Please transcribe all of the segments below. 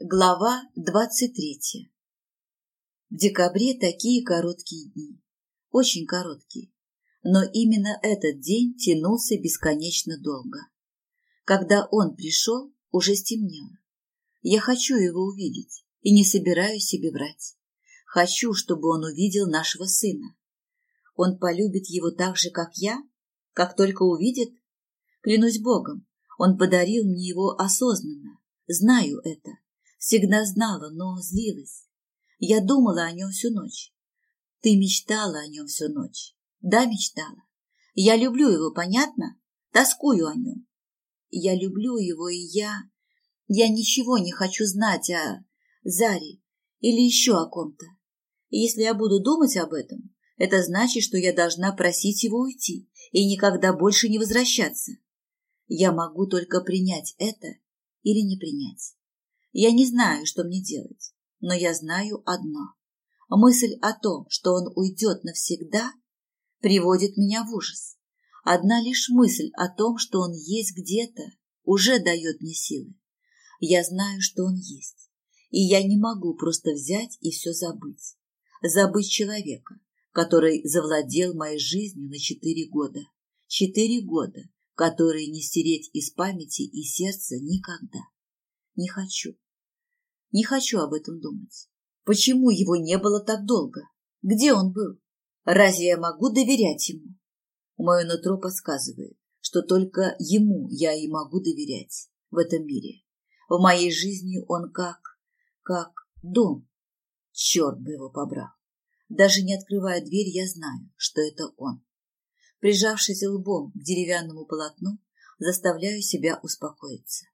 Глава двадцать третья. В декабре такие короткие дни. Очень короткие. Но именно этот день тянулся бесконечно долго. Когда он пришел, уже стемнело. Я хочу его увидеть и не собираюсь себе врать. Хочу, чтобы он увидел нашего сына. Он полюбит его так же, как я, как только увидит. Клянусь Богом, он подарил мне его осознанно. Знаю это Всегда знала, но злилась. Я думала о нем всю ночь. Ты мечтала о нем всю ночь. Да, мечтала. Я люблю его, понятно? Тоскую о нем. Я люблю его, и я... Я ничего не хочу знать о Заре или еще о ком-то. если я буду думать об этом, это значит, что я должна просить его уйти и никогда больше не возвращаться. Я могу только принять это или не принять. Я не знаю, что мне делать, но я знаю одно. Мысль о том, что он уйдет навсегда, приводит меня в ужас. Одна лишь мысль о том, что он есть где-то, уже дает мне силы. Я знаю, что он есть, и я не могу просто взять и все забыть. Забыть человека, который завладел моей жизнью на четыре года. Четыре года, которые не стереть из памяти и сердца никогда. Не хочу. Не хочу об этом думать. Почему его не было так долго? Где он был? Разве я могу доверять ему? Мое нутро подсказывает, что только ему я и могу доверять в этом мире. В моей жизни он как... как дом. Черт бы его побрал. Даже не открывая дверь, я знаю, что это он. Прижавшись лбом к деревянному полотну, заставляю себя успокоиться.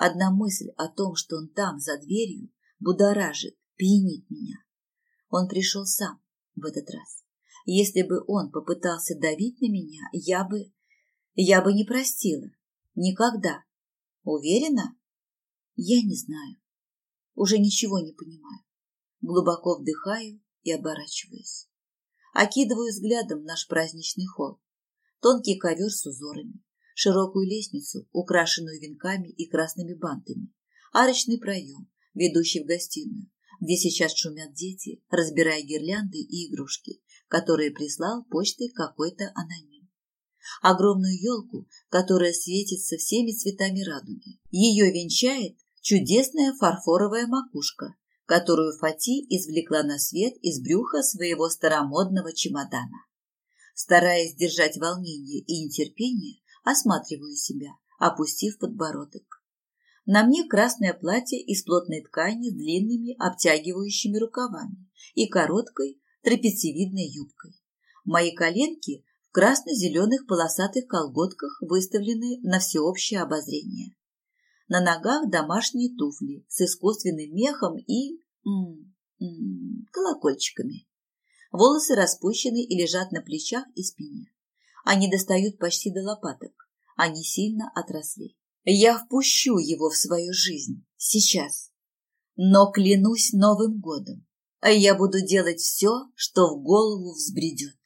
Одна мысль о том, что он там, за дверью, будоражит, пьянит меня. Он пришел сам в этот раз. Если бы он попытался давить на меня, я бы... Я бы не простила. Никогда. Уверена? Я не знаю. Уже ничего не понимаю. Глубоко вдыхаю и оборачиваюсь. Окидываю взглядом наш праздничный холл. Тонкий ковер с узорами, широкую лестницу, украшенную венками и красными бантами, арочный проем, ведущий в гостиную, где сейчас шумят дети, разбирая гирлянды и игрушки, которые прислал почтой какой-то аноним. Огромную елку, которая светится всеми цветами радуги. Ее венчает чудесная фарфоровая макушка, которую Фати извлекла на свет из брюха своего старомодного чемодана. Стараясь держать волнение и нетерпение, осматриваю себя, опустив подбородок. На мне красное платье из плотной ткани с длинными обтягивающими рукавами и короткой трапециевидной юбкой. Мои коленки в красно-зеленых полосатых колготках выставлены на всеобщее обозрение. На ногах домашние туфли с искусственным мехом и м -м -м, колокольчиками. Волосы распущены и лежат на плечах и спине. Они достают почти до лопаток. Они сильно отросли. Я впущу его в свою жизнь сейчас. Но клянусь Новым годом, я буду делать все, что в голову взбредет.